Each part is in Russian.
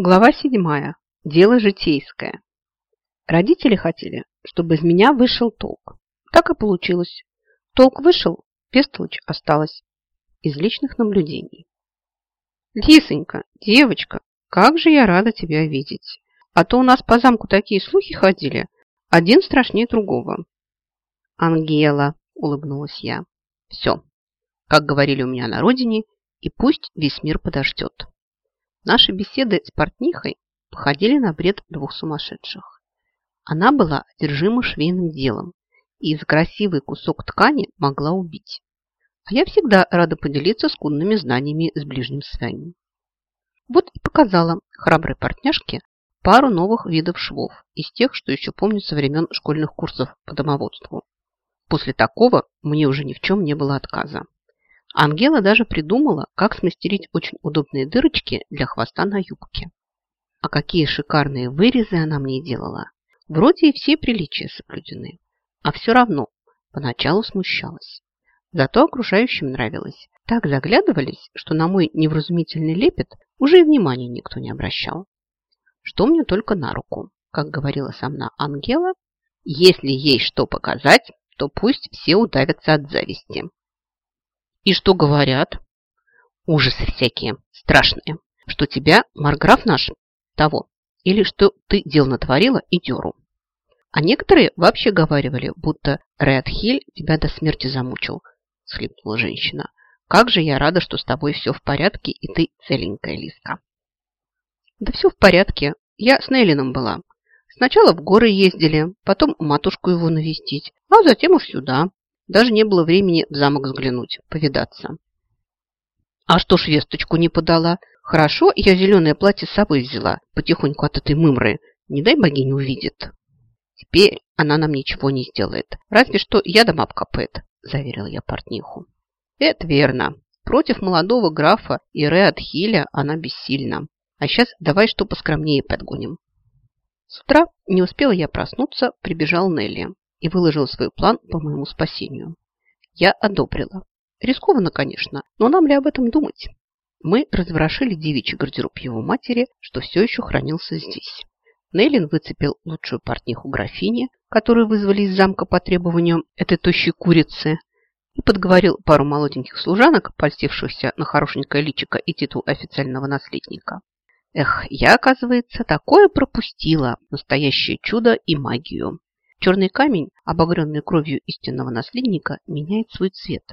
Глава седьмая. Дело житейское. Родители хотели, чтобы из меня вышел толк. Так и получилось. Толк вышел, Пестолочь осталась. Из личных наблюдений. Лисонька, девочка, как же я рада тебя видеть. А то у нас по замку такие слухи ходили, один страшнее другого. Ангела, улыбнулась я. Все, как говорили у меня на родине, и пусть весь мир подождет. Наши беседы с портнихой походили на бред двух сумасшедших. Она была одержима швейным делом и за красивый кусок ткани могла убить. А я всегда рада поделиться скудными знаниями с ближним своим. Вот и показала храброй партняшке пару новых видов швов из тех, что еще помню со времен школьных курсов по домоводству. После такого мне уже ни в чем не было отказа. Ангела даже придумала, как смастерить очень удобные дырочки для хвоста на юбке. А какие шикарные вырезы она мне делала. Вроде и все приличия соблюдены. А все равно поначалу смущалась. Зато окружающим нравилось. Так заглядывались, что на мой невразумительный лепет уже и внимания никто не обращал. Что мне только на руку. Как говорила мной Ангела, если есть что показать, то пусть все удавятся от зависти. И что говорят? Ужасы всякие, страшные. Что тебя Марграф наш того. Или что ты дел натворила и деру. А некоторые вообще говаривали, будто Редхиль тебя до смерти замучил, схлипнула женщина. Как же я рада, что с тобой все в порядке, и ты целенькая, Лиска. Да все в порядке. Я с Нейлином была. Сначала в горы ездили, потом матушку его навестить, а затем уж сюда. Даже не было времени в замок взглянуть, повидаться. А что ж весточку не подала? Хорошо, я зеленое платье с собой взяла, потихоньку от этой мымры. Не дай богиня увидит. Теперь она нам ничего не сделает. Разве что ядом обкопает, заверил я портниху. Это верно. Против молодого графа и Реат Хиля она бессильна. А сейчас давай что поскромнее подгоним. С утра не успела я проснуться, прибежал Нелли и выложил свой план по моему спасению. Я одобрила. Рискованно, конечно, но нам ли об этом думать? Мы разворошили девичий гардероб его матери, что все еще хранился здесь. Нейлин выцепил лучшую портниху графини, которую вызвали из замка по требованию этой тощей курицы, и подговорил пару молоденьких служанок, польстившихся на хорошенькое личико и титул официального наследника. Эх, я, оказывается, такое пропустила, настоящее чудо и магию. Черный камень, обогренный кровью истинного наследника, меняет свой цвет.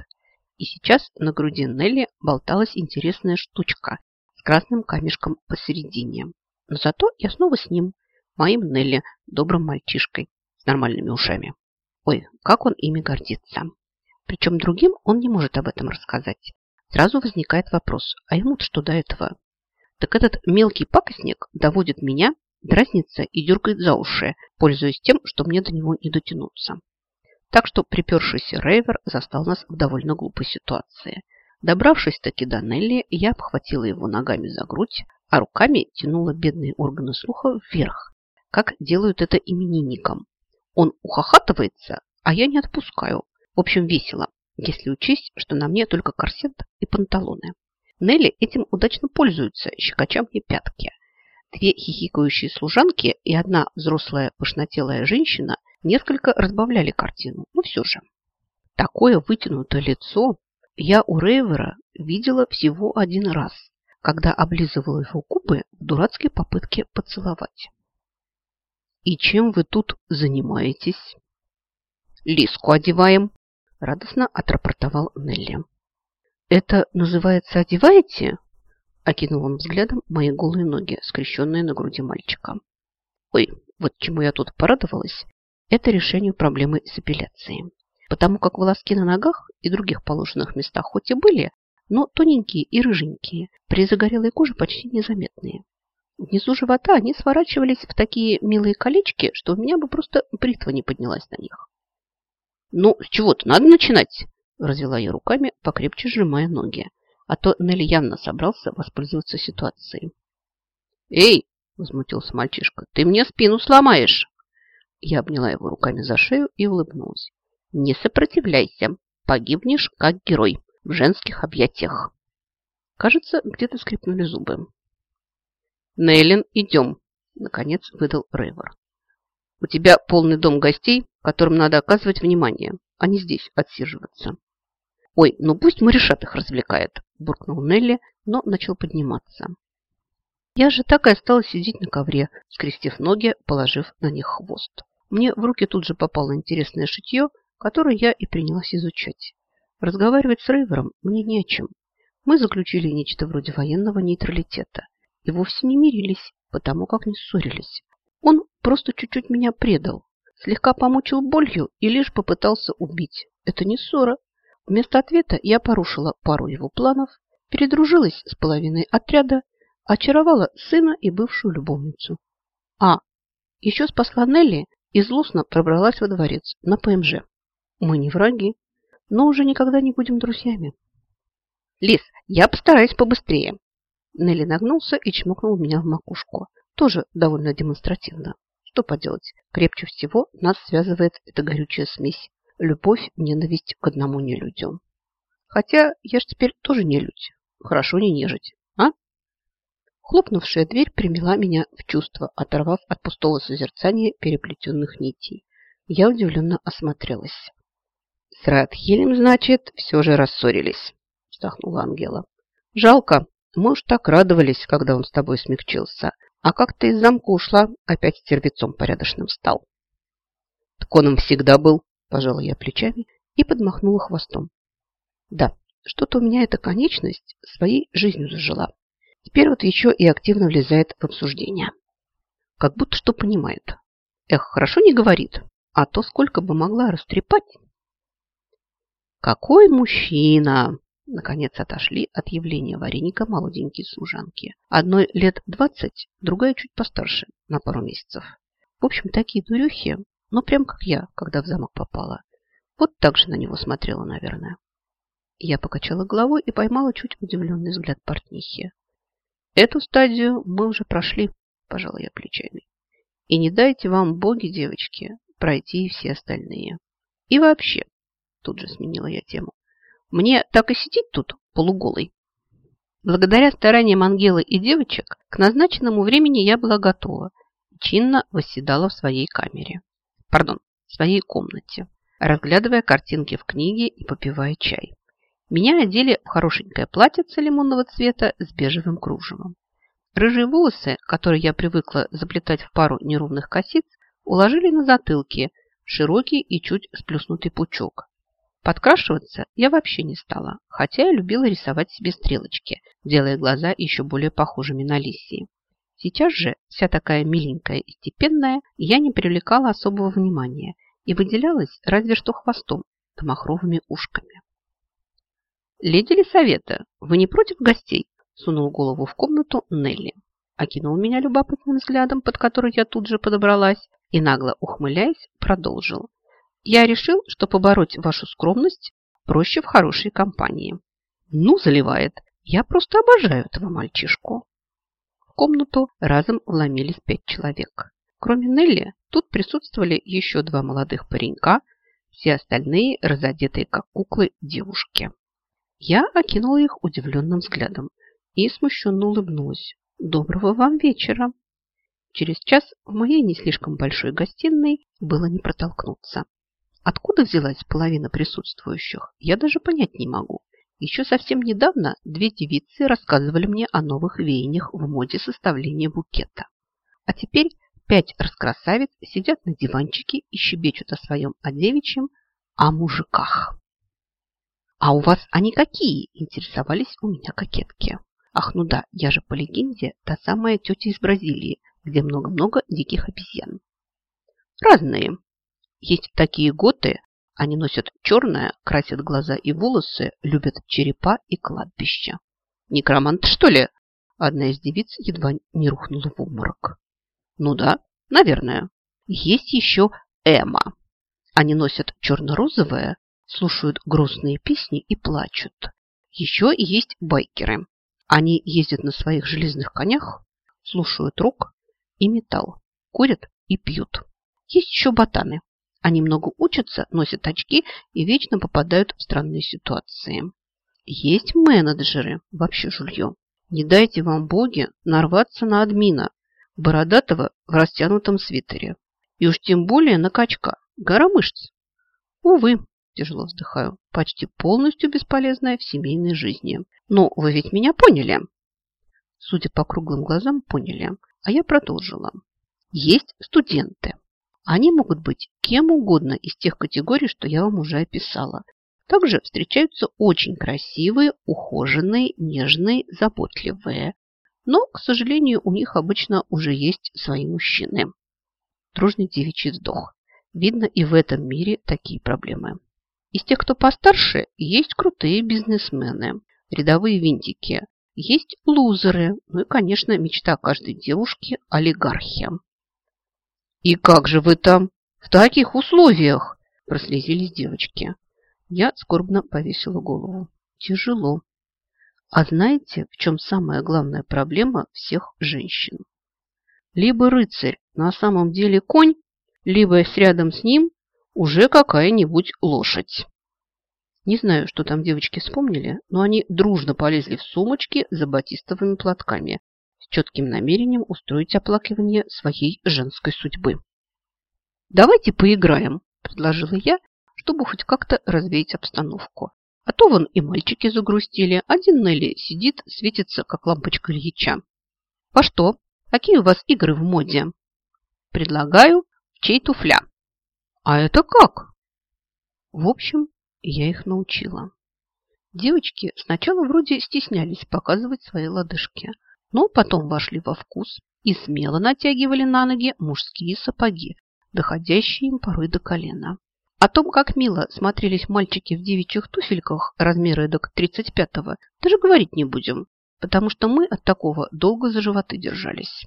И сейчас на груди Нелли болталась интересная штучка с красным камешком посередине. Но зато я снова с ним, моим Нелли, добрым мальчишкой с нормальными ушами. Ой, как он ими гордится. Причем другим он не может об этом рассказать. Сразу возникает вопрос, а ему-то что до этого? Так этот мелкий пакостник доводит меня дразнится и дергает за уши, пользуясь тем, что мне до него не дотянуться. Так что припершийся Рейвер застал нас в довольно глупой ситуации. Добравшись таки до Нелли, я обхватила его ногами за грудь, а руками тянула бедные органы слуха вверх, как делают это именинникам. Он ухахатывается, а я не отпускаю. В общем, весело, если учесть, что на мне только корсет и панталоны. Нелли этим удачно пользуется, щекоча мне пятки – Две хихикающие служанки и одна взрослая пышнотелая женщина несколько разбавляли картину, но все же. Такое вытянутое лицо я у Рейвера видела всего один раз, когда облизывала его губы в дурацкой попытке поцеловать. «И чем вы тут занимаетесь?» «Лиску одеваем», – радостно отрапортовал Нелли. «Это называется одеваете?» Окинул он взглядом мои голые ноги, скрещенные на груди мальчика. Ой, вот чему я тут порадовалась, это решению проблемы с эпиляцией. Потому как волоски на ногах и других положенных местах хоть и были, но тоненькие и рыженькие, при загорелой коже почти незаметные. Внизу живота они сворачивались в такие милые колечки, что у меня бы просто бритва не поднялась на них. «Ну, с чего-то надо начинать!» Развела я руками, покрепче сжимая ноги а то Нелли явно собрался воспользоваться ситуацией. «Эй!» – возмутился мальчишка. «Ты мне спину сломаешь!» Я обняла его руками за шею и улыбнулась. «Не сопротивляйся, погибнешь как герой в женских объятиях». Кажется, где-то скрипнули зубы. Нейлин, идем, наконец выдал Рейвор. У тебя полный дом гостей, которым надо оказывать внимание, а не здесь отсиживаться. Ой, ну пусть Маришат их развлекает, буркнул Нелли, но начал подниматься. Я же так и осталась сидеть на ковре, скрестив ноги, положив на них хвост. Мне в руки тут же попало интересное шитье, которое я и принялась изучать. Разговаривать с Рейвером мне не о чем. Мы заключили нечто вроде военного нейтралитета и вовсе не мирились, потому как не ссорились. Он просто чуть-чуть меня предал, слегка помучил болью и лишь попытался убить. Это не ссора. Вместо ответа я порушила пару его планов, передружилась с половиной отряда, очаровала сына и бывшую любовницу. А, еще спасла Нелли и злостно пробралась во дворец на ПМЖ. Мы не враги, но уже никогда не будем друзьями. Лис, я постараюсь побыстрее. Нелли нагнулся и чмокнул меня в макушку. Тоже довольно демонстративно. Что поделать, крепче всего нас связывает эта горючая смесь. Любовь, ненависть к одному нелюдю. Хотя я ж теперь тоже нелюдь. Хорошо не нежить, а? Хлопнувшая дверь примела меня в чувство, оторвав от пустого созерцания переплетенных нитей. Я удивленно осмотрелась. С Радхилем, значит, все же рассорились, вздохнула Ангела. Жалко, мы уж так радовались, когда он с тобой смягчился. А как ты из замка ушла, опять стервецом порядочным стал. Так он всегда был, пожала я плечами и подмахнула хвостом. Да, что-то у меня эта конечность своей жизнью зажила. Теперь вот еще и активно влезает в обсуждение. Как будто что понимает. Эх, хорошо не говорит, а то сколько бы могла растрепать. Какой мужчина! Наконец отошли от явления вареника молоденькие служанки. Одной лет двадцать, другая чуть постарше, на пару месяцев. В общем, такие дурюхи, но прям как я, когда в замок попала. Вот так же на него смотрела, наверное. Я покачала головой и поймала чуть удивленный взгляд портнихи. Эту стадию мы уже прошли, пожала я плечами. И не дайте вам, боги, девочки, пройти и все остальные. И вообще, тут же сменила я тему, мне так и сидеть тут полуголой. Благодаря стараниям Ангелы и девочек к назначенному времени я была готова и чинно восседала в своей камере. Пардон, в своей комнате, разглядывая картинки в книге и попивая чай. Меня одели в хорошенькое платьице лимонного цвета с бежевым кружевом. Рыжие волосы, которые я привыкла заплетать в пару неровных косиц, уложили на затылке широкий и чуть сплюснутый пучок, Подкрашиваться я вообще не стала, хотя я любила рисовать себе стрелочки, делая глаза еще более похожими на лисии. Сейчас же, вся такая миленькая и степенная, я не привлекала особого внимания и выделялась разве что хвостом да ушками. «Леди Лисавета, вы не против гостей?» сунул голову в комнату Нелли. Окинул меня любопытным взглядом, под который я тут же подобралась, и, нагло ухмыляясь, продолжил. Я решил, что побороть вашу скромность проще в хорошей компании. Ну, заливает. Я просто обожаю этого мальчишку. Комнату разом вломились пять человек. Кроме Нелли, тут присутствовали еще два молодых паренька, все остальные разодетые как куклы девушки. Я окинула их удивленным взглядом и смущенно улыбнулась. Доброго вам вечера. Через час в моей не слишком большой гостиной было не протолкнуться. Откуда взялась половина присутствующих, я даже понять не могу. Еще совсем недавно две девицы рассказывали мне о новых веяниях в моде составления букета. А теперь пять раскрасавиц сидят на диванчике и щебечут о своем о девичьем, о мужиках. «А у вас они какие?» – интересовались у меня кокетки. Ах, ну да, я же по легенде та самая тетя из Бразилии, где много-много диких обезьян. Разные, есть такие готы, они носят черное, красят глаза и волосы, любят черепа и кладбища. Некромант, что ли? Одна из девиц едва не рухнула в обморок. Ну да, наверное. Есть еще Эма. Они носят черно-розовое, слушают грустные песни и плачут. Еще есть байкеры. Они ездят на своих железных конях, слушают рок и металл, курят и пьют. Есть еще ботаны. Они много учатся, носят очки и вечно попадают в странные ситуации. Есть менеджеры, вообще жулье. Не дайте вам, боги, нарваться на админа, бородатого в растянутом свитере. И уж тем более на качка, гора мышц. Увы, тяжело вздыхаю, почти полностью бесполезная в семейной жизни. Но вы ведь меня поняли? Судя по круглым глазам, поняли. А я продолжила. Есть студенты. Они могут быть кем угодно из тех категорий, что я вам уже описала. Также встречаются очень красивые, ухоженные, нежные, заботливые. Но, к сожалению, у них обычно уже есть свои мужчины. Дружный девичий вздох. Видно, и в этом мире такие проблемы. Из тех, кто постарше, есть крутые бизнесмены, рядовые винтики, есть лузеры, ну и, конечно, мечта каждой девушки – олигархия. «И как же вы там в таких условиях?» – прослезились девочки. Я скорбно повесила голову. Тяжело. А знаете, в чем самая главная проблема всех женщин? Либо рыцарь на самом деле конь, либо с рядом с ним уже какая-нибудь лошадь. Не знаю, что там девочки вспомнили, но они дружно полезли в сумочки за батистовыми платками с четким намерением устроить оплакивание своей женской судьбы. «Давайте поиграем», – предложила я, чтобы хоть как-то развеять обстановку. А то вон и мальчики загрустили. Один Нелли сидит, светится, как лампочка Ильича. По что? Какие у вас игры в моде? Предлагаю в чей туфля. А это как? В общем, я их научила. Девочки сначала вроде стеснялись показывать свои лодыжки, но потом вошли во вкус и смело натягивали на ноги мужские сапоги, доходящие им порой до колена. О том, как мило смотрелись мальчики в девичьих туфельках размера эдак 35-го, даже говорить не будем, потому что мы от такого долго за животы держались.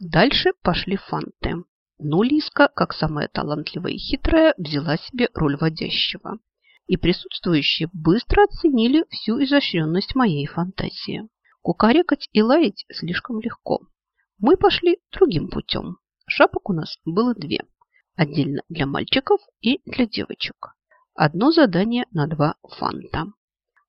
Дальше пошли фанты. Но Лиска, как самая талантливая и хитрая, взяла себе роль водящего. И присутствующие быстро оценили всю изощренность моей фантазии. Кукарекать и лаять слишком легко. Мы пошли другим путем. Шапок у нас было две – Отдельно для мальчиков и для девочек. Одно задание на два фанта.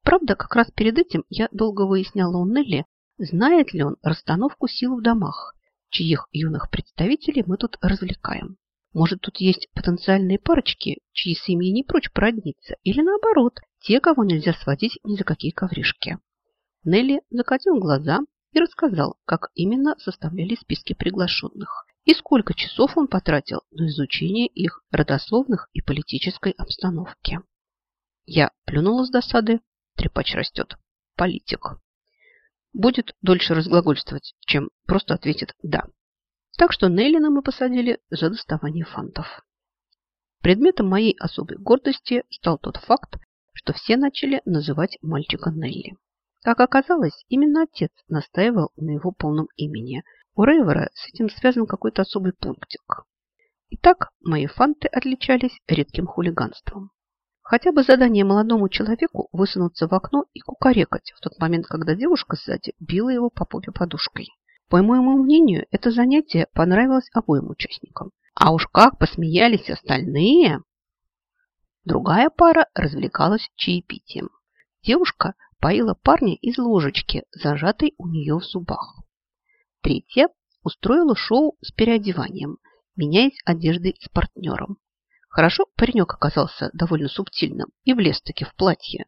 Правда, как раз перед этим я долго выясняла у Нелли, знает ли он расстановку сил в домах, чьих юных представителей мы тут развлекаем. Может, тут есть потенциальные парочки, чьи семьи не прочь породниться, или наоборот, те, кого нельзя сводить ни за какие ковришки. Нелли закатил глаза и рассказал, как именно составляли списки приглашенных и сколько часов он потратил на изучение их родословных и политической обстановки. Я плюнула с досады, трепач растет, политик. Будет дольше разглагольствовать, чем просто ответит «да». Так что Нейлина мы посадили за доставание фантов. Предметом моей особой гордости стал тот факт, что все начали называть мальчика Нелли. Как оказалось, именно отец настаивал на его полном имени – у Рейвера с этим связан какой-то особый пунктик. Итак, мои фанты отличались редким хулиганством. Хотя бы задание молодому человеку высунуться в окно и кукарекать в тот момент, когда девушка сзади била его по попе подушкой. По моему мнению, это занятие понравилось обоим участникам. А уж как посмеялись остальные! Другая пара развлекалась чаепитием. Девушка поила парня из ложечки, зажатой у нее в зубах. Третья устроила шоу с переодеванием, меняясь одеждой с партнером. Хорошо, паренек оказался довольно субтильным и влез-таки в платье.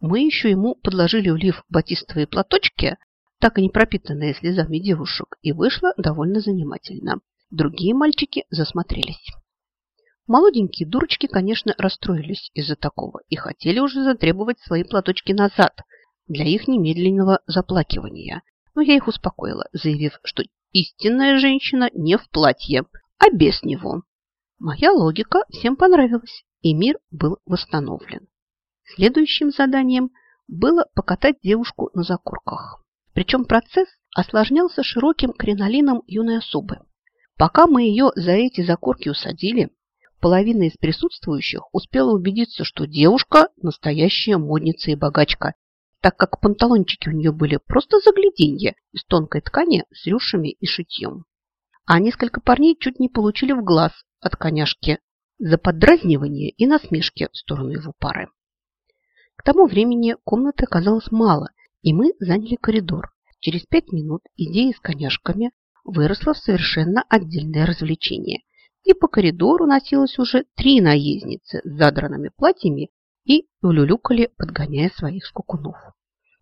Мы еще ему подложили в лиф батистовые платочки, так и не пропитанные слезами девушек, и вышло довольно занимательно. Другие мальчики засмотрелись. Молоденькие дурочки, конечно, расстроились из-за такого и хотели уже затребовать свои платочки назад для их немедленного заплакивания. Но я их успокоила, заявив, что истинная женщина не в платье, а без него. Моя логика всем понравилась, и мир был восстановлен. Следующим заданием было покатать девушку на закорках. Причем процесс осложнялся широким кринолином юной особы. Пока мы ее за эти закорки усадили, половина из присутствующих успела убедиться, что девушка – настоящая модница и богачка, так как панталончики у нее были просто загляденье из тонкой ткани с рюшами и шитьем. А несколько парней чуть не получили в глаз от коняшки за поддразнивание и насмешки в сторону его пары. К тому времени комнаты оказалось мало, И мы заняли коридор. Через пять минут идея с коняшками выросла в совершенно отдельное развлечение. И по коридору носилось уже три наездницы с задранными платьями и улюлюкали, подгоняя своих скукунов.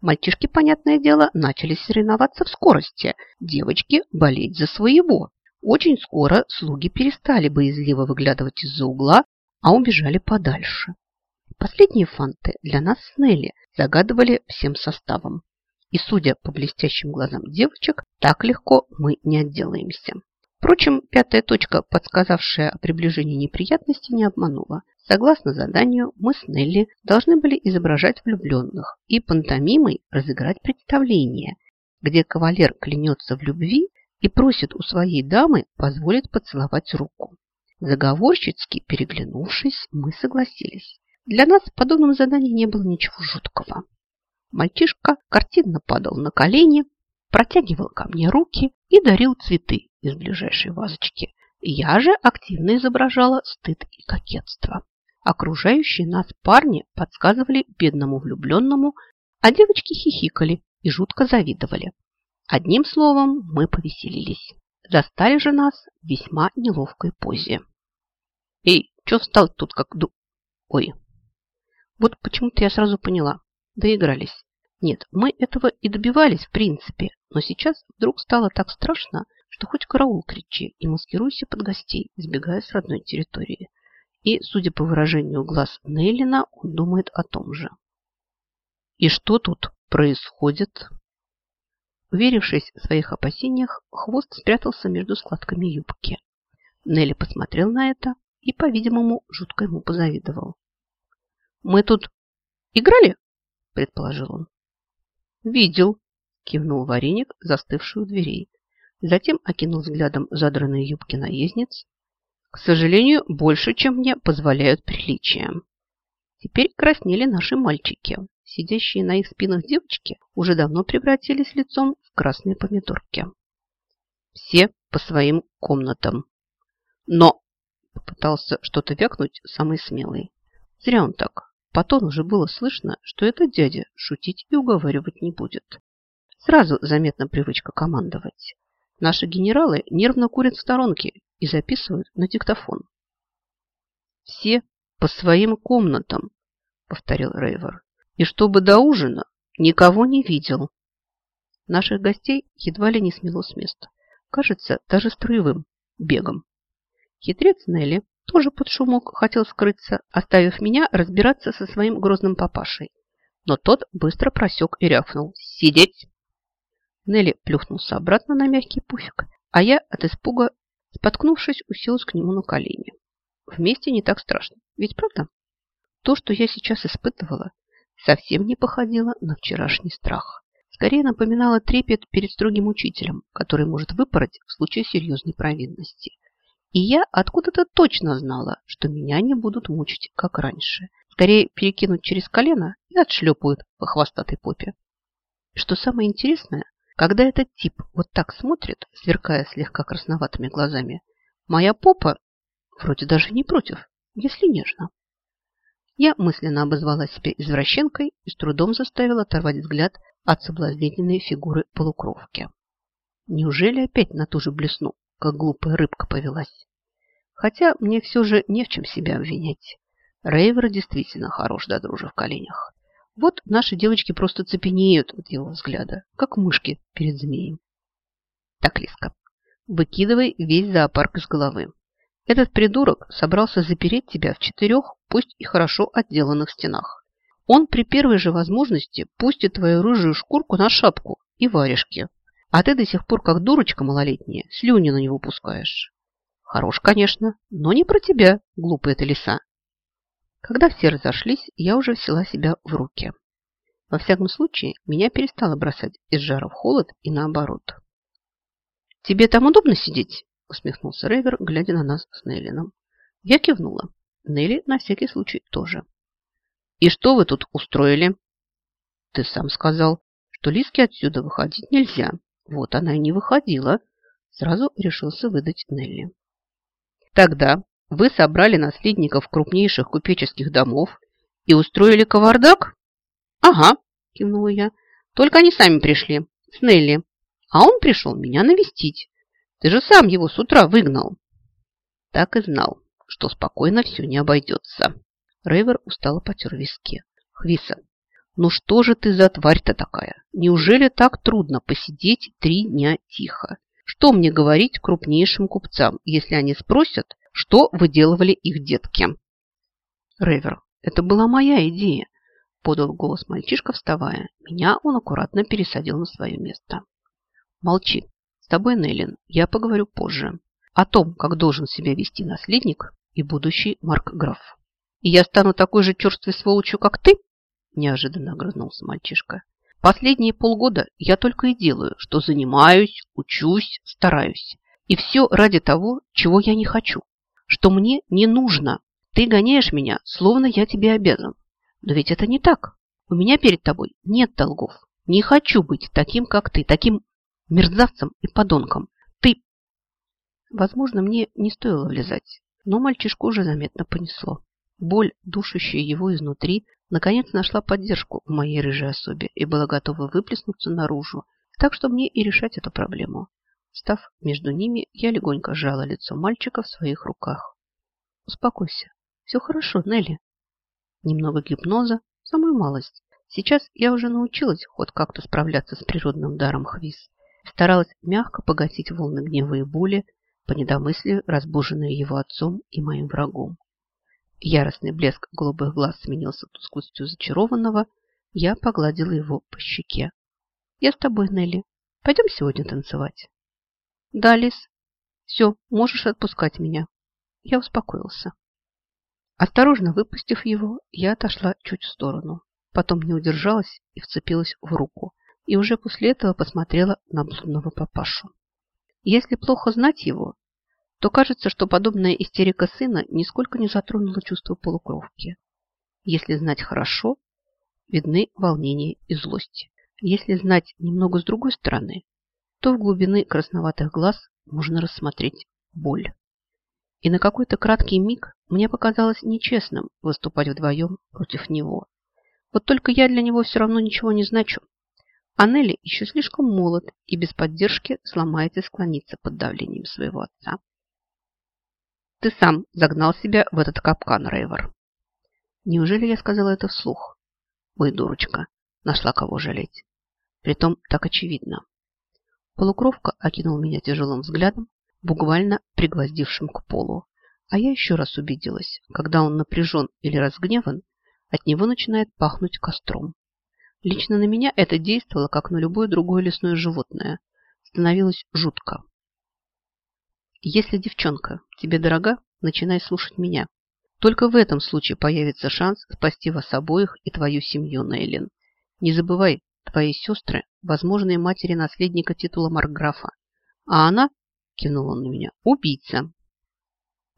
Мальчишки, понятное дело, начали соревноваться в скорости, девочки болеть за своего. Очень скоро слуги перестали боязливо выглядывать из-за угла, а убежали подальше. Последние фанты для нас с Нелли загадывали всем составом. И, судя по блестящим глазам девочек, так легко мы не отделаемся. Впрочем, пятая точка, подсказавшая о приближении неприятностей, не обманула. Согласно заданию, мы с Нелли должны были изображать влюбленных и пантомимой разыграть представление, где кавалер клянется в любви и просит у своей дамы позволить поцеловать руку. Заговорщицки переглянувшись, мы согласились. Для нас в подобном задании не было ничего жуткого. Мальчишка картинно падал на колени, протягивал ко мне руки и дарил цветы из ближайшей вазочки. Я же активно изображала стыд и кокетство. Окружающие нас парни подсказывали бедному влюбленному, а девочки хихикали и жутко завидовали. Одним словом, мы повеселились. Застали же нас в весьма неловкой позе. «Эй, что встал тут как ду...» «Ой!» Вот почему-то я сразу поняла. Доигрались. Нет, мы этого и добивались в принципе, но сейчас вдруг стало так страшно, что хоть караул кричи и маскируйся под гостей, избегая с родной территории. И, судя по выражению глаз Нейлина, он думает о том же. И что тут происходит? Уверившись в своих опасениях, хвост спрятался между складками юбки. Нелли посмотрел на это и, по-видимому, жутко ему позавидовал. «Мы тут играли?» – предположил он. «Видел», – кивнул вареник, застывший у дверей. Затем окинул взглядом задранные юбки наездниц. «К сожалению, больше, чем мне позволяют приличия». Теперь краснели наши мальчики. Сидящие на их спинах девочки уже давно превратились лицом в красные помидорки. Все по своим комнатам. Но попытался что-то вякнуть самый смелый. Зря он так. По тону же было слышно, что этот дядя шутить и уговаривать не будет. Сразу заметна привычка командовать. Наши генералы нервно курят в сторонке и записывают на диктофон. «Все по своим комнатам», — повторил Рейвер. «И чтобы до ужина никого не видел». Наших гостей едва ли не смело с места. Кажется, даже строевым бегом. Хитрец Нелли тоже под шумок хотел скрыться, оставив меня разбираться со своим грозным папашей. Но тот быстро просек и рявкнул. «Сидеть!» Нелли плюхнулся обратно на мягкий пуфик, а я от испуга, споткнувшись, уселась к нему на колени. Вместе не так страшно, ведь правда? То, что я сейчас испытывала, совсем не походило на вчерашний страх. Скорее напоминало трепет перед строгим учителем, который может выпороть в случае серьезной провинности. И я откуда-то точно знала, что меня не будут мучить, как раньше. Скорее перекинуть через колено и отшлепают по хвостатой попе. Что самое интересное, когда этот тип вот так смотрит, сверкая слегка красноватыми глазами, моя попа вроде даже не против, если нежно. Я мысленно обозвала себя извращенкой и с трудом заставила оторвать взгляд от соблазнительной фигуры полукровки. Неужели опять на ту же блесну как глупая рыбка повелась. Хотя мне все же не в чем себя обвинять. Рейвер действительно хорош до дружи в коленях. Вот наши девочки просто цепенеют от его взгляда, как мышки перед змеем. Так, Лиска, выкидывай весь зоопарк из головы. Этот придурок собрался запереть тебя в четырех, пусть и хорошо отделанных стенах. Он при первой же возможности пустит твою рыжую шкурку на шапку и варежки, а ты до сих пор, как дурочка малолетняя, слюни на него пускаешь. Хорош, конечно, но не про тебя, глупая ты лиса. Когда все разошлись, я уже взяла себя в руки. Во всяком случае, меня перестало бросать из жара в холод и наоборот. «Тебе там удобно сидеть?» – усмехнулся Рейвер, глядя на нас с Нейлином. Я кивнула. Нелли на всякий случай тоже. «И что вы тут устроили?» «Ты сам сказал, что Лиске отсюда выходить нельзя», вот она и не выходила. Сразу решился выдать Нелли. Тогда вы собрали наследников крупнейших купеческих домов и устроили кавардак? Ага, кивнула я. Только они сами пришли, с Нелли. А он пришел меня навестить. Ты же сам его с утра выгнал. Так и знал, что спокойно все не обойдется. Рейвер устало потер виски. Хвиса, ну что же ты за тварь-то такая? Неужели так трудно посидеть три дня тихо? Что мне говорить крупнейшим купцам, если они спросят, что выделывали их детки? Рейвер, это была моя идея, подал голос мальчишка, вставая. Меня он аккуратно пересадил на свое место. Молчи. С тобой, Нейлин, я поговорю позже. О том, как должен себя вести наследник и будущий маркграф. И я стану такой же черствой сволочью, как ты? Неожиданно огрызнулся мальчишка. Последние полгода я только и делаю, что занимаюсь, учусь, стараюсь. И все ради того, чего я не хочу, что мне не нужно. Ты гоняешь меня, словно я тебе обязан. Но ведь это не так. У меня перед тобой нет долгов. Не хочу быть таким, как ты, таким мерзавцем и подонком. Ты... Возможно, мне не стоило влезать, но мальчишку уже заметно понесло. Боль, душащая его изнутри, наконец нашла поддержку в моей рыжей особе и была готова выплеснуться наружу, так что мне и решать эту проблему. Став между ними, я легонько сжала лицо мальчика в своих руках. «Успокойся. Все хорошо, Нелли». Немного гипноза, самую малость. Сейчас я уже научилась хоть как-то справляться с природным даром хвиз. Старалась мягко погасить волны гнева и боли по недомыслию, разбуженные его отцом и моим врагом. Яростный блеск голубых глаз сменился тусклостью зачарованного. Я погладила его по щеке. «Я с тобой, Нелли. Пойдем сегодня танцевать?» «Да, Лис. Все, можешь отпускать меня». Я успокоился. Осторожно выпустив его, я отошла чуть в сторону. Потом не удержалась и вцепилась в руку. И уже после этого посмотрела на блудного папашу. Если плохо знать его, то кажется, что подобная истерика сына нисколько не затронула чувство полукровки. Если знать хорошо, видны волнение и злость. Если знать немного с другой стороны, то в глубины красноватых глаз можно рассмотреть боль. И на какой-то краткий миг мне показалось нечестным выступать вдвоем против него. Вот только я для него все равно ничего не значу. А Нелли еще слишком молод и без поддержки сломается и склонится под давлением своего отца. Ты сам загнал себя в этот капкан, Рейвор. Неужели я сказала это вслух? Ой, дурочка, нашла кого жалеть. Притом так очевидно. Полукровка окинул меня тяжелым взглядом, буквально пригвоздившим к полу. А я еще раз убедилась, когда он напряжен или разгневан, от него начинает пахнуть костром. Лично на меня это действовало, как на любое другое лесное животное. Становилось жутко. Если девчонка тебе дорога, начинай слушать меня. Только в этом случае появится шанс спасти вас обоих и твою семью, Нейлин. Не забывай, твои сестры – возможные матери наследника титула Маркграфа. А она, кивнул он на меня, убийца.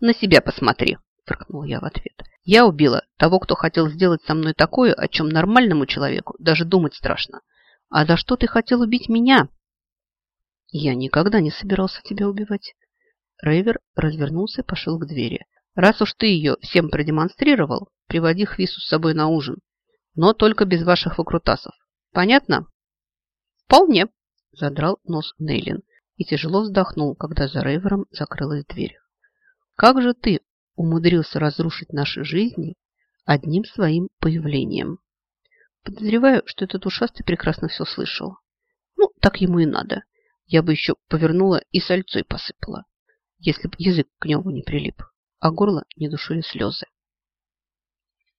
На себя посмотри, фыркнул я в ответ. Я убила того, кто хотел сделать со мной такое, о чем нормальному человеку даже думать страшно. А за что ты хотел убить меня? Я никогда не собирался тебя убивать. Рейвер развернулся и пошел к двери. «Раз уж ты ее всем продемонстрировал, приводи Хвису с собой на ужин. Но только без ваших выкрутасов. Понятно?» «Вполне», – задрал нос Нейлин и тяжело вздохнул, когда за Рейвером закрылась дверь. «Как же ты умудрился разрушить наши жизни одним своим появлением?» Подозреваю, что этот ушастый прекрасно все слышал. Ну, так ему и надо. Я бы еще повернула и сальцой посыпала если бы язык к небу не прилип, а горло не душили слезы.